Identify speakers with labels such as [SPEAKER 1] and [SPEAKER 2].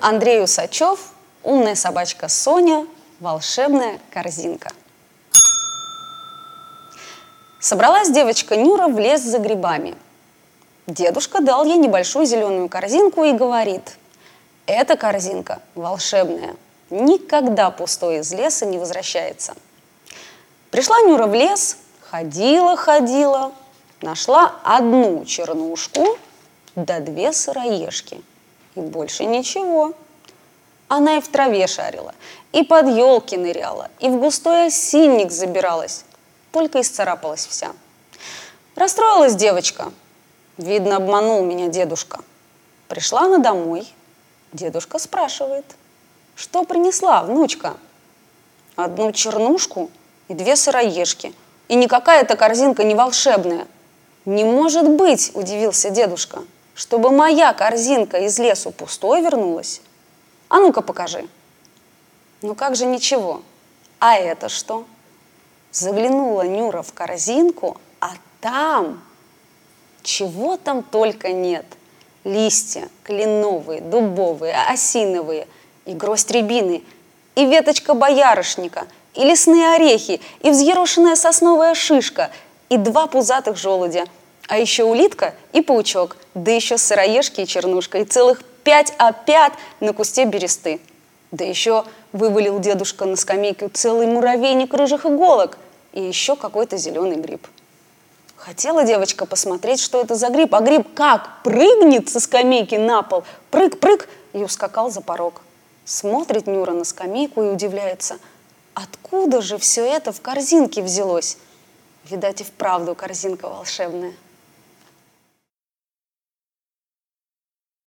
[SPEAKER 1] Андрей Усачев, умная собачка Соня, волшебная корзинка. Собралась девочка Нюра в лес за грибами. Дедушка дал ей небольшую зеленую корзинку и говорит, эта корзинка волшебная, никогда пустой из леса не возвращается. Пришла Нюра в лес, ходила, ходила, нашла одну чернушку да две сыроежки. И больше ничего. Она и в траве шарила, и под елки ныряла, и в густой осинник забиралась. Только исцарапалась вся. Расстроилась девочка. Видно, обманул меня дедушка. Пришла она домой. Дедушка спрашивает, что принесла внучка? Одну чернушку и две сыроежки. И никакая эта корзинка не волшебная. Не может быть, удивился дедушка, чтобы моя корзинка из лесу пустой вернулась. А ну-ка покажи. Ну как же ничего. А это что? Заглянула Нюра в корзинку, а там чего там только нет. Листья кленовые, дубовые, осиновые, и гроздь рябины, и веточка боярышника, и лесные орехи, и взъерошенная сосновая шишка, и два пузатых желудя, а еще улитка и паучок, да еще сыроежки и чернушка, и целых пять опят на кусте бересты. Да еще вывалил дедушка на скамейку целый муравейник рыжих иголок и еще какой-то зеленый гриб. Хотела девочка посмотреть, что это за гриб, а гриб как прыгнет со скамейки на пол, прыг-прыг, и ускакал за порог. Смотрит Нюра на скамейку и удивляется, откуда же все это в корзинке взялось? Видать, и вправду корзинка волшебная.